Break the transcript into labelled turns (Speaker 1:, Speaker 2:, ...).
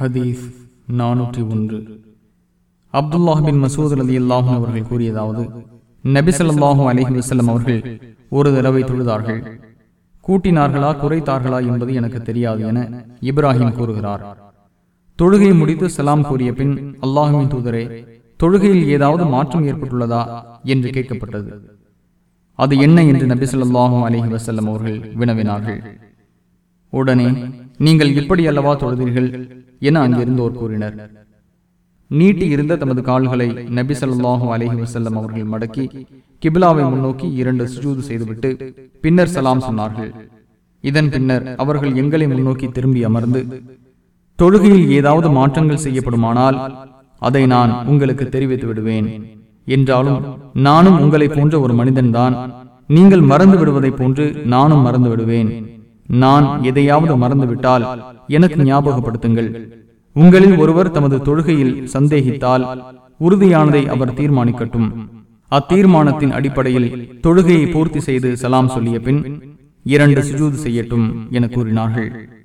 Speaker 1: ஹதீஸ் நானூற்றி ஒன்று. அப்துல்லாஹ் பின் மசூத் அலி அல்லாஹும் அவர்கள் கூறியதாவது நபி ஸல்லல்லாஹு அலைஹி அவர்கள் ஒரு தடவை தொழுதார்கள். கூட்டினார்களா குறைத்தார்களா என்பது எனக்கு தெரியாது என இப்ராஹிம் கூறுகிறார். தொழுகை முடித்து சலாம் கூறிய பின் அல்லாஹுவின் தூதரே தொழுகையில் ஏதாவது மாற்றம் ஏற்பட்டுள்ளதா என்று கேட்கப்பட்டது. அது என்ன என்று நபி ஸல்லல்லாஹு அலைஹி வஸல்லம் அவர்கள் வினவினார்கள். உடனே நீங்கள் இப்படி அல்லவா தொழுதீர்கள்? என அங்கிருந்தோர் கூறினர். நீட்டி இருந்த தமது கால்களை நபி ஸல்லல்லாஹு அலஹி வசல்லம் அவர்கள் மடக்கி கிபிலாவை முன்னோக்கி இரண்டு சுஜூது செய்துவிட்டு பின்னர் சலாம் சொன்னார்கள். இதன் பின்னர் அவர்கள் எங்களை முன்னோக்கி திரும்பி அமர்ந்து தொழுகையில் ஏதாவது மாற்றங்கள் செய்யப்படுமானால் அதை நான் உங்களுக்கு தெரிவித்து விடுவேன். என்றாலும் நானும் உங்களை போன்ற ஒரு மனிதன்தான். நீங்கள் மறந்து விடுவதைப் போன்று நானும் மறந்து விடுவேன். நான் எதையாவது மறந்துவிட்டால் எனக்கு ஞாபகப்படுத்துங்கள். உங்களில் ஒருவர் தமது தொழுகையில் சந்தேகித்தால் உறுதியானதை அவர் தீர்மானிக்கட்டும். அத்தீர்மானத்தின் அடிப்படையில் தொழுகையை பூர்த்தி செய்து சலாம் சொல்லிய பின் இரண்டு சுஜூது செய்யட்டும் என கூறினார்கள்.